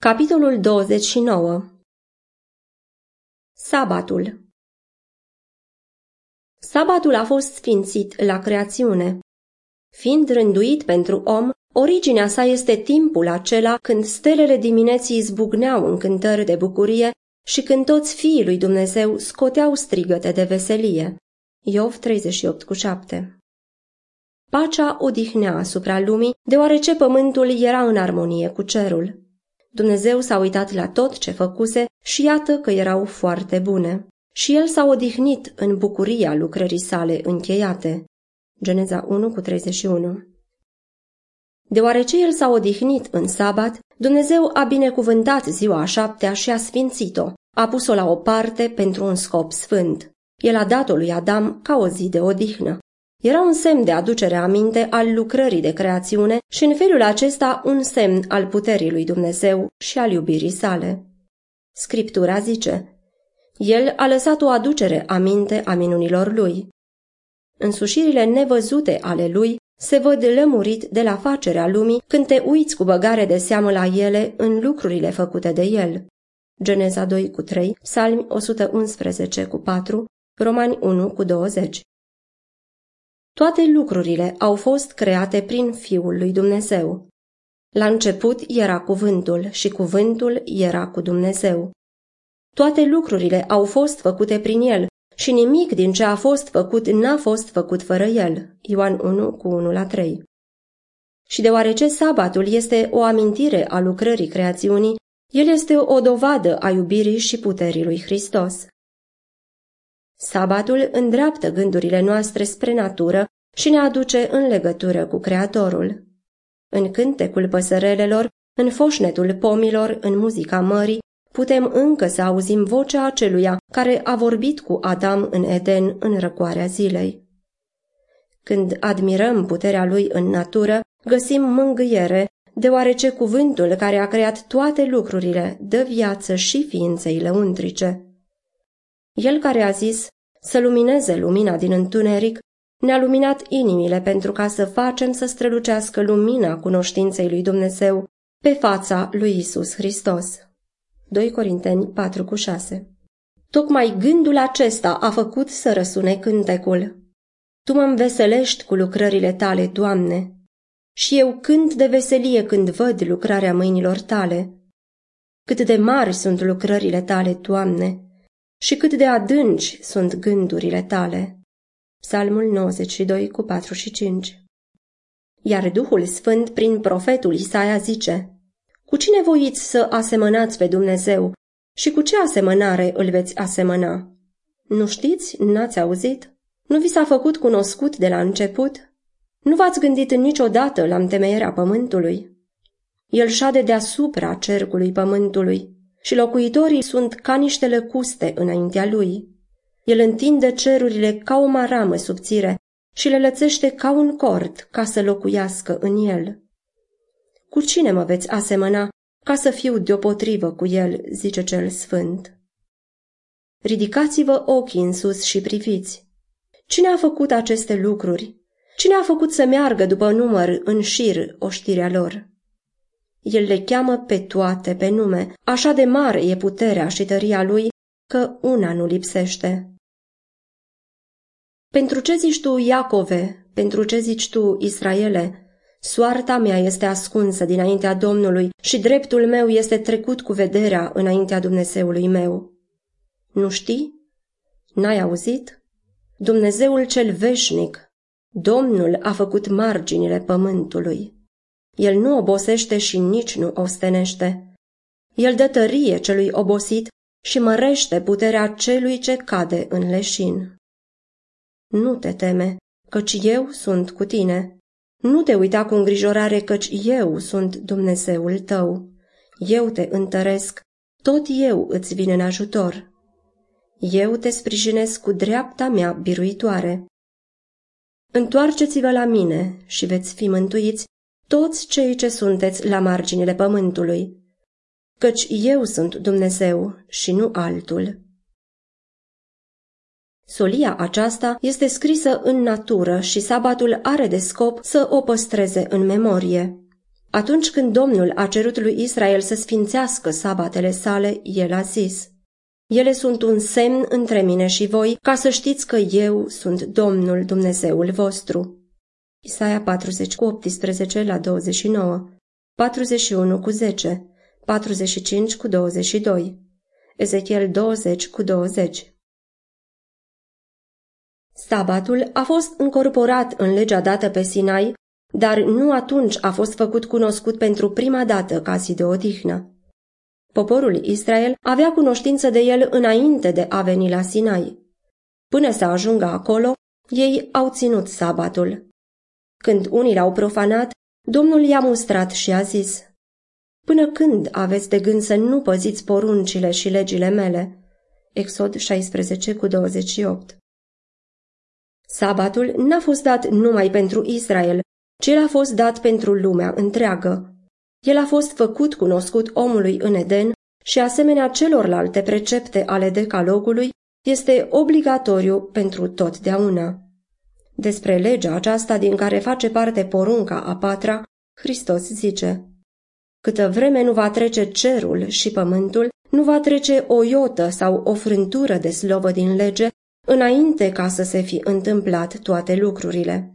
Capitolul 29 Sabatul Sabatul a fost sfințit la creațiune. Fiind rânduit pentru om, originea sa este timpul acela când stelele dimineții zbucneau în cântări de bucurie și când toți fiii lui Dumnezeu scoteau strigăte de veselie. Iov 38 cu 7 Pacea odihnea asupra lumii, deoarece pământul era în armonie cu cerul. Dumnezeu s-a uitat la tot ce făcuse și iată că erau foarte bune. Și el s-a odihnit în bucuria lucrării sale încheiate. Geneza 1 cu 31 Deoarece el s-a odihnit în sabat, Dumnezeu a binecuvântat ziua a șaptea și a sfințit-o, a pus-o la o parte pentru un scop sfânt. El a dat-o lui Adam ca o zi de odihnă. Era un semn de aducere aminte al lucrării de creațiune și în felul acesta un semn al puterii lui Dumnezeu și al iubirii sale. Scriptura zice, El a lăsat o aducere aminte a minunilor lui. Însușirile nevăzute ale lui se văd lămurit de la facerea lumii când te uiți cu băgare de seamă la ele în lucrurile făcute de el. Geneza 2 cu 3, Psalmi 111 cu 4, Romani 1 cu 20. Toate lucrurile au fost create prin Fiul lui Dumnezeu. La început era cuvântul și cuvântul era cu Dumnezeu. Toate lucrurile au fost făcute prin el și nimic din ce a fost făcut n-a fost făcut fără el. Ioan 1 cu 1 la 3. Și deoarece sabatul este o amintire a lucrării creațiunii, el este o dovadă a iubirii și puterii lui Hristos. Sabatul îndreaptă gândurile noastre spre natură și ne aduce în legătură cu Creatorul. În cântecul păsărelelor, în foșnetul pomilor, în muzica mării, putem încă să auzim vocea aceluia care a vorbit cu Adam în Eden în răcoarea zilei. Când admirăm puterea lui în natură, găsim mângâiere, deoarece cuvântul care a creat toate lucrurile dă viață și ființei lăuntrice. El care a zis să lumineze lumina din întuneric, ne-a luminat inimile pentru ca să facem să strălucească lumina cunoștinței lui Dumnezeu pe fața lui Isus Hristos. 2 Corinteni 4 cu 6 Tocmai gândul acesta a făcut să răsune cântecul. Tu mă înveselești cu lucrările tale, Doamne, și eu cânt de veselie când văd lucrarea mâinilor tale. Cât de mari sunt lucrările tale, Doamne, și cât de adânci sunt gândurile tale. Psalmul 92 cu 4 și 5 Iar Duhul Sfânt prin profetul Isaia zice, Cu cine voiți să asemănați pe Dumnezeu și cu ce asemănare îl veți asemăna? Nu știți? N-ați auzit? Nu vi s-a făcut cunoscut de la început? Nu v-ați gândit niciodată la întemeierea pământului? El șade deasupra cercului pământului și locuitorii sunt ca niște lăcuste înaintea lui. El întinde cerurile ca o maramă subțire și le lățește ca un cord ca să locuiască în el. Cu cine mă veți asemăna ca să fiu deopotrivă cu el, zice cel sfânt. Ridicați-vă ochii în sus și priviți. Cine a făcut aceste lucruri? Cine a făcut să meargă după număr în șir oștirea lor? El le cheamă pe toate pe nume, așa de mare e puterea și tăria lui, că una nu lipsește. Pentru ce zici tu, Iacove? Pentru ce zici tu, Israele? Soarta mea este ascunsă dinaintea Domnului și dreptul meu este trecut cu vederea înaintea Dumnezeului meu. Nu știi? N-ai auzit? Dumnezeul cel veșnic, Domnul a făcut marginile pământului. El nu obosește și nici nu ostenește. El dă tărie celui obosit și mărește puterea celui ce cade în leșin. Nu te teme, căci eu sunt cu tine. Nu te uita cu îngrijorare, căci eu sunt Dumnezeul tău. Eu te întăresc, tot eu îți vin în ajutor. Eu te sprijinesc cu dreapta mea biruitoare. Întoarceți-vă la mine și veți fi mântuiți toți cei ce sunteți la marginile pământului, căci eu sunt Dumnezeu și nu altul. Solia aceasta este scrisă în natură și sabatul are de scop să o păstreze în memorie. Atunci când Domnul a cerut lui Israel să sfințească sabatele sale, el a zis, Ele sunt un semn între mine și voi, ca să știți că eu sunt Domnul Dumnezeul vostru. Isaia 40 cu 18 la 29, 41 cu 10, 45 cu 22, Ezechiel 20 cu 20. Sabatul a fost încorporat în legea dată pe Sinai, dar nu atunci a fost făcut cunoscut pentru prima dată ca zi de odihnă. Poporul Israel avea cunoștință de el înainte de a veni la Sinai. Până să ajungă acolo, ei au ținut sabatul. Când unii l-au profanat, Domnul i-a mustrat și a zis, Până când aveți de gând să nu păziți poruncile și legile mele? Exod 16 cu 28 Sabatul n-a fost dat numai pentru Israel, ci el a fost dat pentru lumea întreagă. El a fost făcut cunoscut omului în Eden și asemenea celorlalte precepte ale decalogului, este obligatoriu pentru totdeauna. Despre legea aceasta din care face parte porunca a patra, Hristos zice Câtă vreme nu va trece cerul și pământul, nu va trece o iotă sau o frântură de slovă din lege, înainte ca să se fi întâmplat toate lucrurile.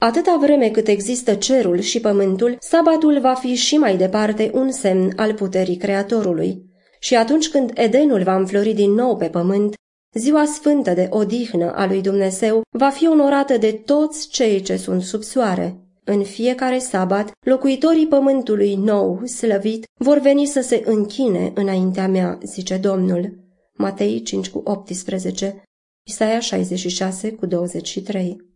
Atâta vreme cât există cerul și pământul, sabatul va fi și mai departe un semn al puterii Creatorului. Și atunci când Edenul va înflori din nou pe pământ, ziua sfântă de odihnă a lui Dumnezeu va fi onorată de toți cei ce sunt sub soare. În fiecare sabat, locuitorii pământului nou, slăvit, vor veni să se închine înaintea mea, zice Domnul. Matei 5 cu 18, Isaia 66 cu 23.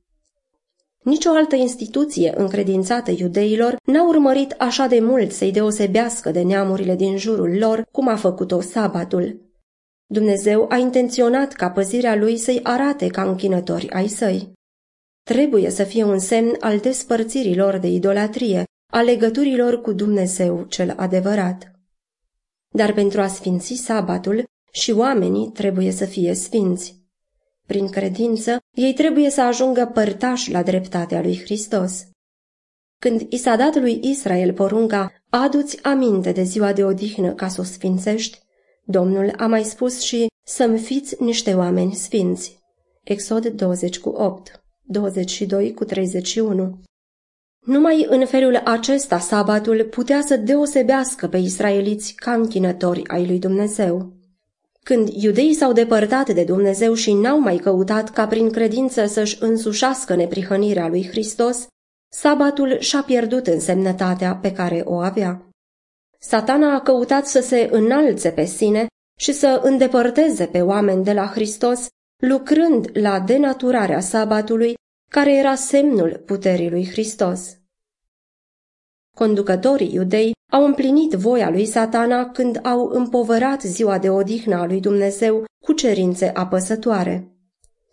Nici o altă instituție încredințată iudeilor n-a urmărit așa de mult să-i deosebească de neamurile din jurul lor, cum a făcut-o sabatul. Dumnezeu a intenționat ca păzirea lui să-i arate ca închinători ai săi. Trebuie să fie un semn al despărțirilor de idolatrie, a legăturilor cu Dumnezeu cel adevărat. Dar pentru a sfinți sabatul, și oamenii trebuie să fie sfinți. Prin credință, ei trebuie să ajungă părtași la dreptatea lui Hristos. Când i s-a dat lui Israel porunca, adu-ți aminte de ziua de odihnă ca să o sfințești, Domnul a mai spus și să-mi fiți niște oameni sfinți. Exod 20 cu 8, 22 cu 31 Numai în felul acesta sabatul putea să deosebească pe israeliți ca închinători ai lui Dumnezeu. Când iudeii s-au depărtat de Dumnezeu și n-au mai căutat ca prin credință să-și însușească neprihănirea lui Hristos, sabatul și-a pierdut însemnătatea pe care o avea. Satana a căutat să se înalțe pe sine și să îndepărteze pe oameni de la Hristos, lucrând la denaturarea sabatului, care era semnul puterii lui Hristos. Conducătorii iudei au împlinit voia lui satana când au împovărat ziua de odihnă a lui Dumnezeu cu cerințe apăsătoare.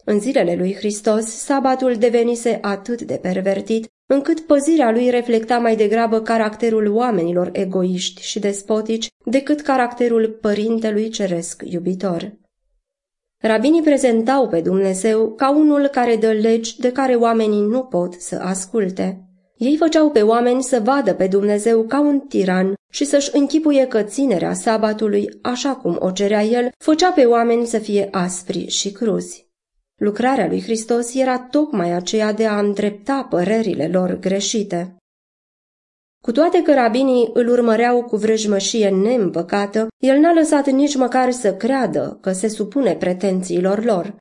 În zilele lui Hristos, sabatul devenise atât de pervertit, încât păzirea lui reflecta mai degrabă caracterul oamenilor egoiști și despotici decât caracterul părintelui ceresc iubitor. Rabinii prezentau pe Dumnezeu ca unul care dă legi de care oamenii nu pot să asculte. Ei făceau pe oameni să vadă pe Dumnezeu ca un tiran și să-și închipuie că ținerea sabatului, așa cum o cerea el, făcea pe oameni să fie aspri și cruzi. Lucrarea lui Hristos era tocmai aceea de a îndrepta părerile lor greșite. Cu toate că rabinii îl urmăreau cu vrăjmășie neîmpăcată, el n-a lăsat nici măcar să creadă că se supune pretențiilor lor,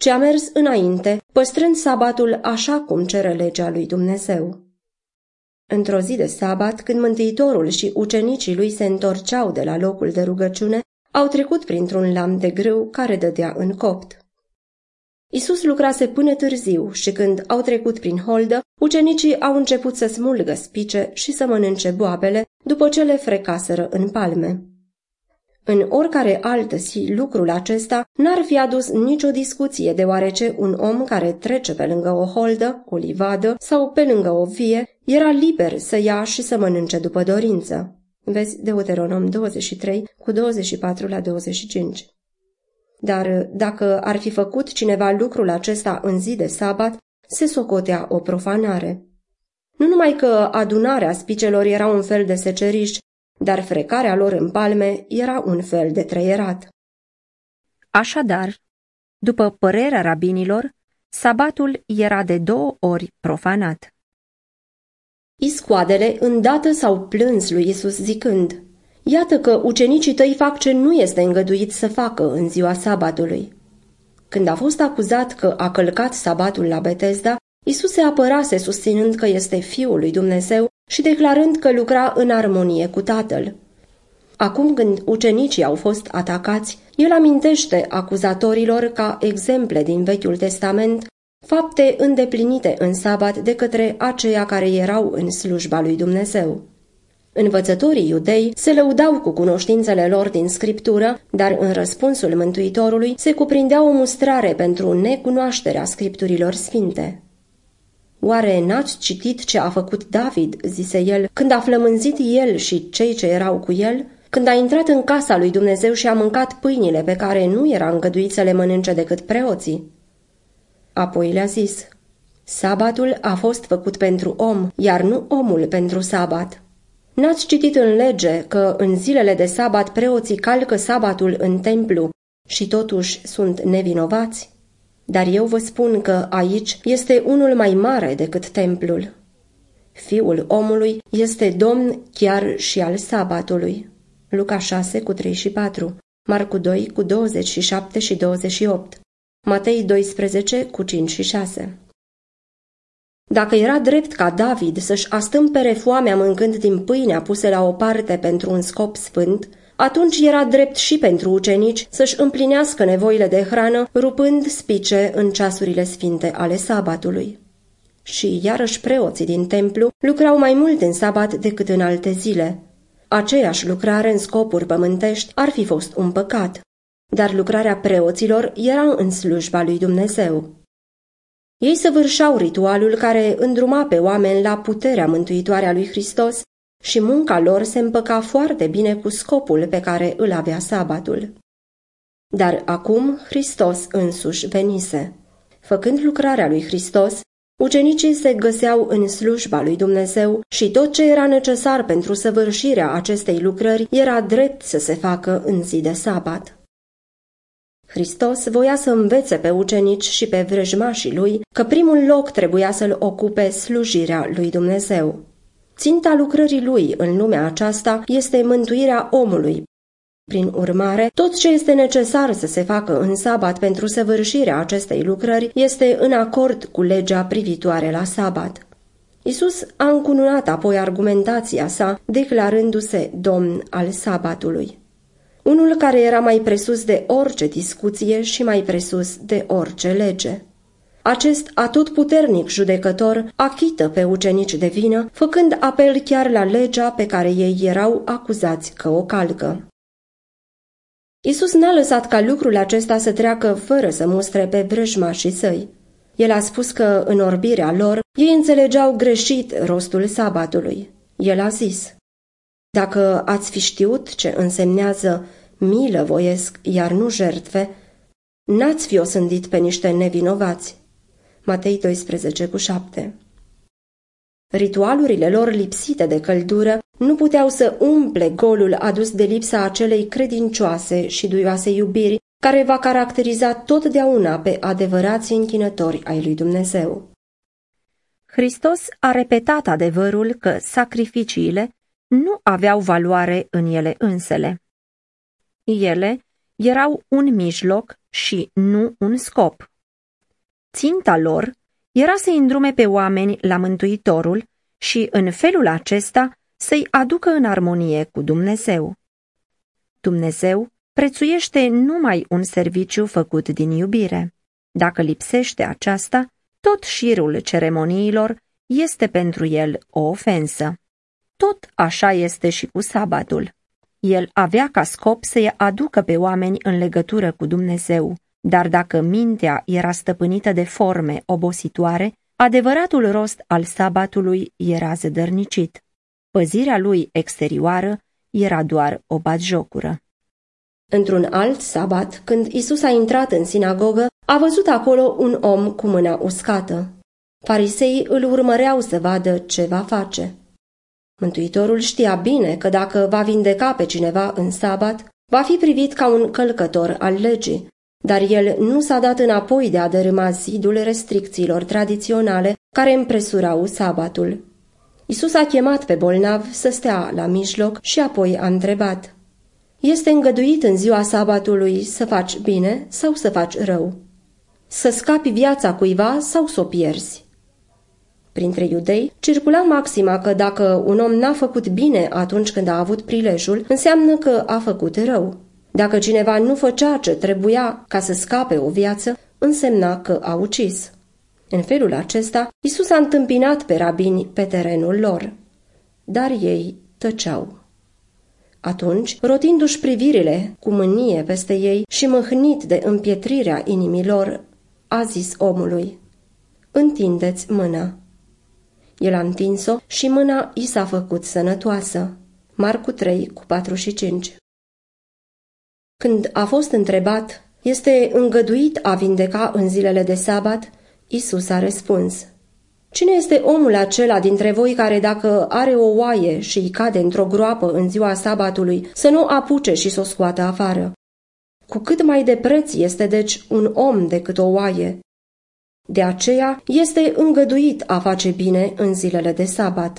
ci a mers înainte, păstrând sabatul așa cum cere legea lui Dumnezeu. Într-o zi de sabat, când Mântuitorul și ucenicii lui se întorceau de la locul de rugăciune, au trecut printr-un lam de grâu care dădea în copt. Isus lucrase până târziu și când au trecut prin holdă, ucenicii au început să smulgă spice și să mănânce boabele după ce le frecaseră în palme. În oricare altă zi, lucrul acesta n-ar fi adus nicio discuție, deoarece un om care trece pe lângă o holdă, o livadă sau pe lângă o vie, era liber să ia și să mănânce după dorință. Vezi Deuteronom 23 cu 24 la 25. Dar dacă ar fi făcut cineva lucrul acesta în zi de sabat, se socotea o profanare. Nu numai că adunarea spicelor era un fel de seceriș, dar frecarea lor în palme era un fel de trăierat. Așadar, după părerea rabinilor, sabatul era de două ori profanat. Iscoadele îndată s-au plâns lui Isus zicând, Iată că ucenicii tăi fac ce nu este îngăduit să facă în ziua sabatului. Când a fost acuzat că a călcat sabatul la Betesda, Isus se apărase susținând că este Fiul lui Dumnezeu și declarând că lucra în armonie cu Tatăl. Acum când ucenicii au fost atacați, el amintește acuzatorilor ca exemple din Vechiul Testament fapte îndeplinite în sabat de către aceia care erau în slujba lui Dumnezeu. Învățătorii iudei se lăudau cu cunoștințele lor din scriptură, dar în răspunsul Mântuitorului se cuprindea o mustrare pentru necunoașterea scripturilor sfinte. Oare n-ați citit ce a făcut David, zise el, când a flămânzit el și cei ce erau cu el? Când a intrat în casa lui Dumnezeu și a mâncat pâinile pe care nu era îngăduit să le mănânce decât preoții? Apoi le-a zis, Sabatul a fost făcut pentru om, iar nu omul pentru sabat. N-ați citit în lege că în zilele de sabat preoții calcă sabatul în templu și totuși sunt nevinovați? Dar eu vă spun că aici este unul mai mare decât templul. Fiul omului este domn chiar și al sabatului. Luca 6 cu 3 și 4, Marcu 2 cu 27 și 28, Matei 12 cu 5 și 6. Dacă era drept ca David să-și astâmpere foamea mâncând din pâinea puse la o parte pentru un scop sfânt, atunci era drept și pentru ucenici să-și împlinească nevoile de hrană, rupând spice în ceasurile sfinte ale sabatului. Și iarăși preoții din templu lucrau mai mult în sabat decât în alte zile. Aceeași lucrare în scopuri pământești ar fi fost un păcat, dar lucrarea preoților era în slujba lui Dumnezeu. Ei săvârșeau ritualul care îndruma pe oameni la puterea mântuitoare a lui Hristos și munca lor se împăca foarte bine cu scopul pe care îl avea sabatul. Dar acum Hristos însuși venise. Făcând lucrarea lui Hristos, ucenicii se găseau în slujba lui Dumnezeu și tot ce era necesar pentru săvârșirea acestei lucrări era drept să se facă în zi de sabat. Hristos voia să învețe pe ucenici și pe vrăjmașii lui că primul loc trebuia să-l ocupe slujirea lui Dumnezeu. Ținta lucrării lui în lumea aceasta este mântuirea omului. Prin urmare, tot ce este necesar să se facă în sabat pentru săvârșirea acestei lucrări este în acord cu legea privitoare la sabat. Isus a încununat apoi argumentația sa, declarându-se domn al sabatului unul care era mai presus de orice discuție și mai presus de orice lege. Acest atotputernic judecător achită pe ucenici de vină, făcând apel chiar la legea pe care ei erau acuzați că o calcă. Isus n-a lăsat ca lucrul acesta să treacă fără să mustre pe vrăjmașii săi. El a spus că în orbirea lor ei înțelegeau greșit rostul sabatului. El a zis, Dacă ați fi știut ce însemnează milă voiesc, iar nu jertfe, n-ați fi osândit pe niște nevinovați. Matei 12 cu 7 Ritualurile lor lipsite de căldură nu puteau să umple golul adus de lipsa acelei credincioase și duioase iubiri care va caracteriza totdeauna pe adevărații închinători ai lui Dumnezeu. Hristos a repetat adevărul că sacrificiile nu aveau valoare în ele însele. Ele erau un mijloc și nu un scop. Ținta lor era să îndrume pe oameni la Mântuitorul și în felul acesta să-i aducă în armonie cu Dumnezeu. Dumnezeu prețuiește numai un serviciu făcut din iubire. Dacă lipsește aceasta, tot șirul ceremoniilor este pentru el o ofensă. Tot așa este și cu sabatul. El avea ca scop să-i aducă pe oameni în legătură cu Dumnezeu, dar dacă mintea era stăpânită de forme obositoare, adevăratul rost al sabatului era zădărnicit. Păzirea lui exterioară era doar o batjocură. Într-un alt sabat, când Isus a intrat în sinagogă, a văzut acolo un om cu mâna uscată. Farisei îl urmăreau să vadă ce va face. Mântuitorul știa bine că dacă va vindeca pe cineva în sabat, va fi privit ca un călcător al legii, dar el nu s-a dat înapoi de a dărâma zidul restricțiilor tradiționale care împresurau sabatul. Isus a chemat pe bolnav să stea la mijloc și apoi a întrebat Este îngăduit în ziua sabatului să faci bine sau să faci rău? Să scapi viața cuiva sau să o pierzi? Printre iudei circula maxima că dacă un om n-a făcut bine atunci când a avut prilejul, înseamnă că a făcut rău. Dacă cineva nu făcea ce trebuia ca să scape o viață, însemna că a ucis. În felul acesta, Isus a întâmpinat pe rabini pe terenul lor. Dar ei tăceau. Atunci, rotindu-și privirile cu mânie peste ei și mâhnit de împietrirea inimilor, a zis omului, Întindeți mâna. El a întins-o și mâna i s-a făcut sănătoasă. Marcu 3 cu 4 și 5 Când a fost întrebat, este îngăduit a vindeca în zilele de sabat, Isus a răspuns, Cine este omul acela dintre voi care dacă are o oaie și îi cade într-o groapă în ziua sabatului, să nu apuce și să o scoată afară? Cu cât mai de preț este deci un om decât o oaie, de aceea este îngăduit a face bine în zilele de sabat.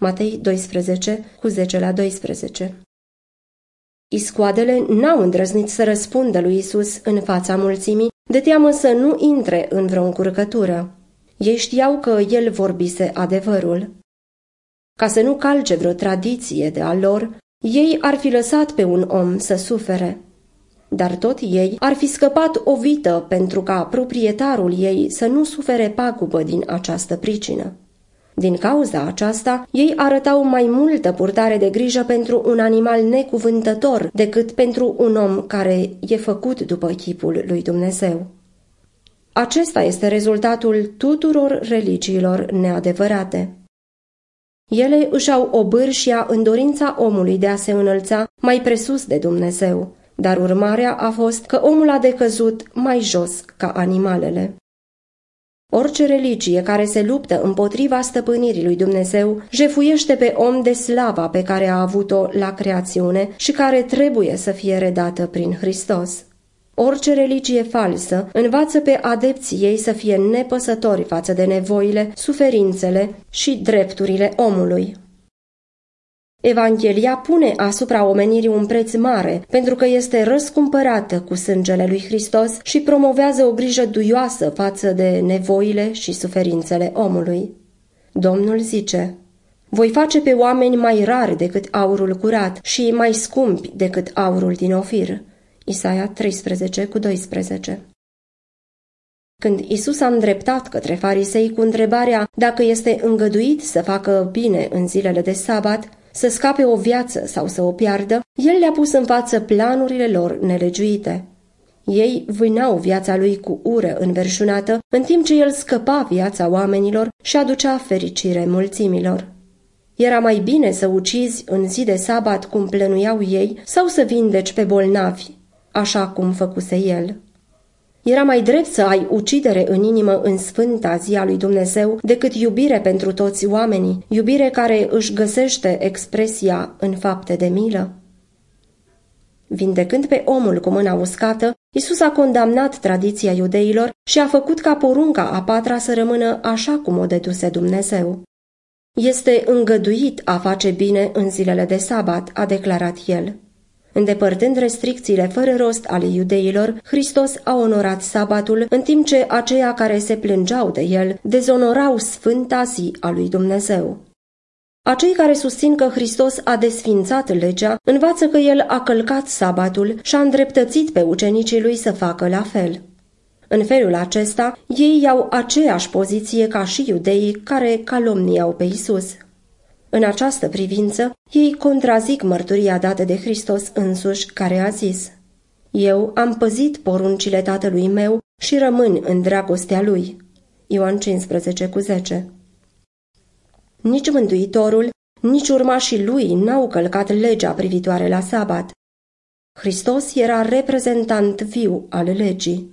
Matei 12, cu 10 la 12 Iscoadele n-au îndrăznit să răspundă lui Isus în fața mulțimii, de teamă să nu intre în vreo încurcătură. Ei știau că el vorbise adevărul. Ca să nu calce vreo tradiție de a lor, ei ar fi lăsat pe un om să sufere dar tot ei ar fi scăpat o vită pentru ca proprietarul ei să nu sufere pagubă din această pricină. Din cauza aceasta, ei arătau mai multă purtare de grijă pentru un animal necuvântător decât pentru un om care e făcut după chipul lui Dumnezeu. Acesta este rezultatul tuturor religiilor neadevărate. Ele își au obârșia în dorința omului de a se înălța mai presus de Dumnezeu, dar urmarea a fost că omul a decăzut mai jos ca animalele. Orice religie care se luptă împotriva stăpânirii lui Dumnezeu jefuiește pe om de slava pe care a avut-o la creațiune și care trebuie să fie redată prin Hristos. Orice religie falsă învață pe adepții ei să fie nepăsători față de nevoile, suferințele și drepturile omului. Evanghelia pune asupra omenirii un preț mare, pentru că este răscumpărată cu sângele lui Hristos și promovează o grijă duioasă față de nevoile și suferințele omului. Domnul zice, voi face pe oameni mai rari decât aurul curat și mai scumpi decât aurul din Ofir. Isaia 13 cu 12 când Isus a îndreptat către farisei cu întrebarea dacă este îngăduit să facă bine în zilele de sabat, să scape o viață sau să o piardă, el le-a pus în față planurile lor nelegiuite. Ei vânau viața lui cu ură înverșunată, în timp ce el scăpa viața oamenilor și aducea fericire mulțimilor. Era mai bine să ucizi în zi de sabat cum plănuiau ei sau să vindeci pe bolnavi, așa cum făcuse el. Era mai drept să ai ucidere în inimă în sfânta zi a lui Dumnezeu decât iubire pentru toți oamenii, iubire care își găsește expresia în fapte de milă. Vindecând pe omul cu mâna uscată, Isus a condamnat tradiția iudeilor și a făcut ca porunca a patra să rămână așa cum o deduse Dumnezeu. Este îngăduit a face bine în zilele de sabat, a declarat el. Îndepărtând restricțiile fără rost ale iudeilor, Hristos a onorat sabatul, în timp ce aceia care se plângeau de el dezonorau sfânta zi a lui Dumnezeu. Acei care susțin că Hristos a desfințat legea, învață că el a călcat sabatul și a îndreptățit pe ucenicii lui să facă la fel. În felul acesta, ei iau aceeași poziție ca și iudeii care calomniau pe Isus. În această privință, ei contrazic mărturia dată de Hristos însuși, care a zis Eu am păzit poruncile tatălui meu și rămân în dragostea lui. Ioan 15 cu 10 Nici Mântuitorul, nici urmașii lui n-au călcat legea privitoare la sabat. Hristos era reprezentant viu al legii.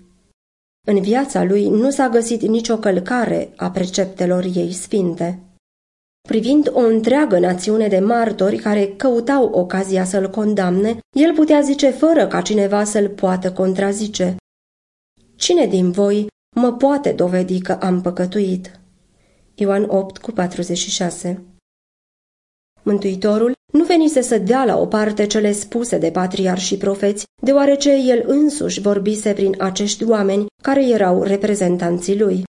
În viața lui nu s-a găsit nicio călcare a preceptelor ei sfinte. Privind o întreagă națiune de martori care căutau ocazia să-l condamne, el putea zice fără ca cineva să-l poată contrazice. Cine din voi mă poate dovedi că am păcătuit? Ioan 8 cu 46 Mântuitorul nu venise să dea la o parte cele spuse de patriar și profeți, deoarece el însuși vorbise prin acești oameni care erau reprezentanții lui.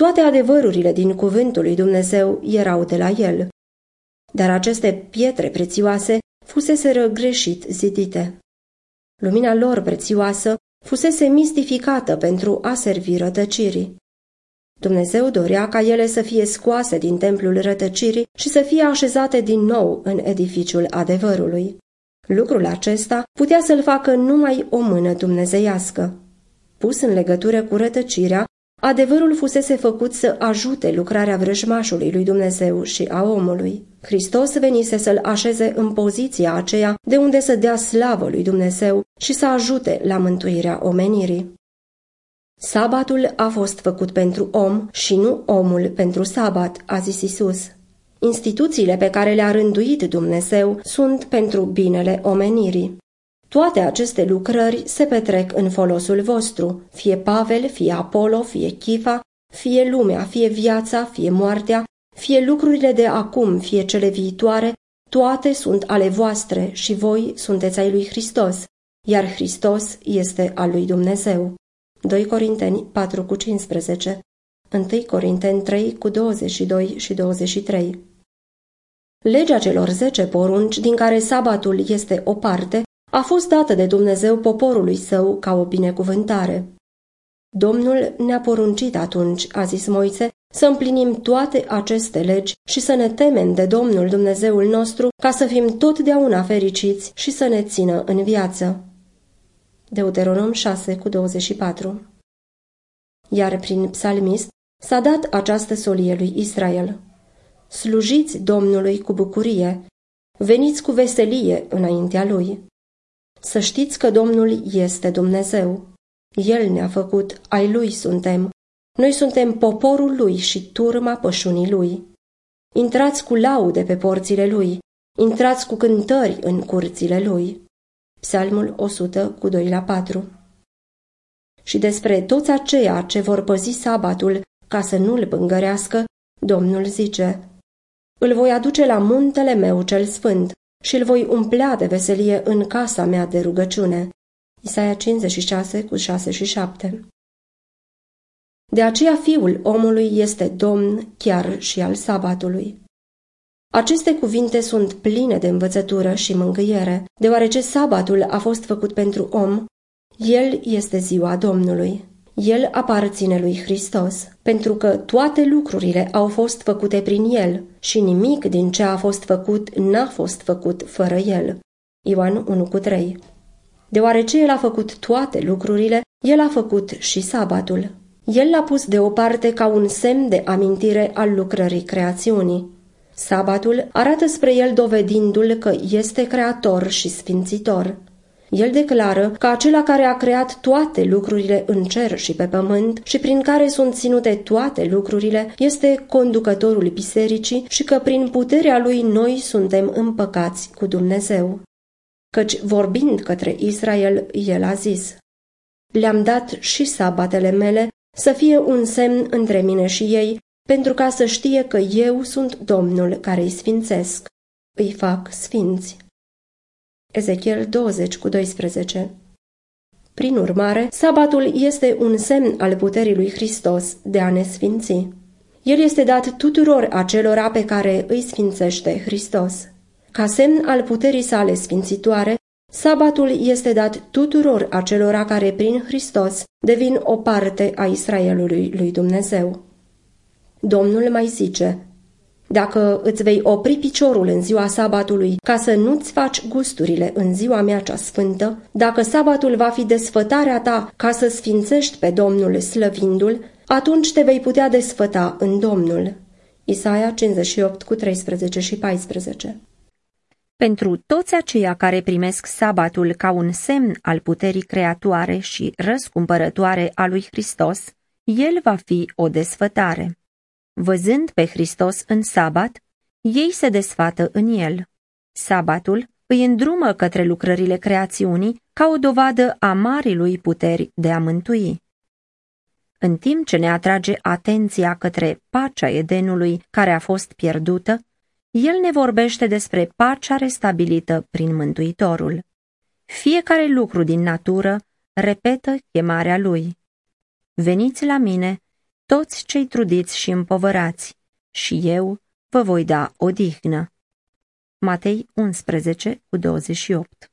Toate adevărurile din cuvântul lui Dumnezeu erau de la el. Dar aceste pietre prețioase fuseseră greșit zidite. Lumina lor prețioasă fusese mistificată pentru a servi rătăcirii. Dumnezeu dorea ca ele să fie scoase din templul rătăcirii și să fie așezate din nou în edificiul adevărului. Lucrul acesta putea să-l facă numai o mână dumnezeiască. Pus în legătură cu rătăcirea, adevărul fusese făcut să ajute lucrarea vrăjmașului lui Dumnezeu și a omului. Hristos venise să-l așeze în poziția aceea de unde să dea slavă lui Dumnezeu și să ajute la mântuirea omenirii. Sabatul a fost făcut pentru om și nu omul pentru sabat, a zis Isus. Instituțiile pe care le-a rânduit Dumnezeu sunt pentru binele omenirii. Toate aceste lucrări se petrec în folosul vostru, fie Pavel, fie Apollo, fie Chifa, fie lumea, fie viața, fie moartea, fie lucrurile de acum, fie cele viitoare, toate sunt ale voastre și voi sunteți ai lui Hristos, iar Hristos este al lui Dumnezeu. 2 Corinteni 4 cu 15, 1 Corinteni 3 cu 22 și 23. Legea celor zece porunci, din care sabatul este o parte, a fost dată de Dumnezeu poporului său ca o binecuvântare. Domnul ne-a poruncit atunci, a zis Moise, să împlinim toate aceste legi și să ne temem de Domnul Dumnezeul nostru ca să fim totdeauna fericiți și să ne țină în viață. Deuteronom 6 cu 24 Iar prin psalmist s-a dat această solie lui Israel. Slujiți Domnului cu bucurie, veniți cu veselie înaintea Lui. Să știți că Domnul este Dumnezeu. El ne-a făcut, ai Lui suntem. Noi suntem poporul Lui și turma pășunii Lui. Intrați cu laude pe porțile Lui, intrați cu cântări în curțile Lui. Psalmul 100 cu 2 la 4 Și despre toți aceia ce vor păzi sabatul ca să nu-l pângărească, Domnul zice, Îl voi aduce la muntele meu cel sfânt și îl voi umplea de veselie în casa mea de rugăciune. Isaia 56 cu 6 și 7 De aceea fiul omului este domn chiar și al sabatului. Aceste cuvinte sunt pline de învățătură și mângâiere, deoarece sabatul a fost făcut pentru om, el este ziua Domnului. El aparține lui Hristos, pentru că toate lucrurile au fost făcute prin el și nimic din ce a fost făcut n-a fost făcut fără el. Ioan 1 cu 3 Deoarece el a făcut toate lucrurile, el a făcut și sabatul. El l-a pus deoparte ca un semn de amintire al lucrării creațiunii. Sabatul arată spre el dovedindu-l că este creator și sfințitor. El declară că acela care a creat toate lucrurile în cer și pe pământ și prin care sunt ținute toate lucrurile este conducătorul bisericii și că prin puterea lui noi suntem împăcați cu Dumnezeu. Căci vorbind către Israel, el a zis, Le-am dat și sabatele mele să fie un semn între mine și ei pentru ca să știe că eu sunt Domnul care îi sfințesc. Îi fac sfinți. Ezechiel 20 cu 12 Prin urmare, sabatul este un semn al puterii lui Hristos de a ne sfinți. El este dat tuturor acelora pe care îi sfințește Hristos. Ca semn al puterii sale sfințitoare, sabatul este dat tuturor acelora care prin Hristos devin o parte a Israelului lui Dumnezeu. Domnul mai zice, dacă îți vei opri piciorul în ziua sabatului ca să nu-ți faci gusturile în ziua mea cea sfântă, dacă sabatul va fi desfătarea ta ca să sfințești pe Domnul slăvindu-l, atunci te vei putea desfăta în Domnul. Isaia 58 cu 13 și 14 Pentru toți aceia care primesc sabatul ca un semn al puterii creatoare și răscumpărătoare a lui Hristos, el va fi o desfătare. Văzând pe Hristos în sabat, ei se desfată în el. Sabatul îi îndrumă către lucrările creațiunii ca o dovadă a marii lui puteri de a mântui. În timp ce ne atrage atenția către pacea Edenului care a fost pierdută, el ne vorbește despre pacea restabilită prin Mântuitorul. Fiecare lucru din natură repetă chemarea lui. Veniți la mine, toți cei trudiți și împovărați, și eu vă voi da odihnă. Matei 11 cu 28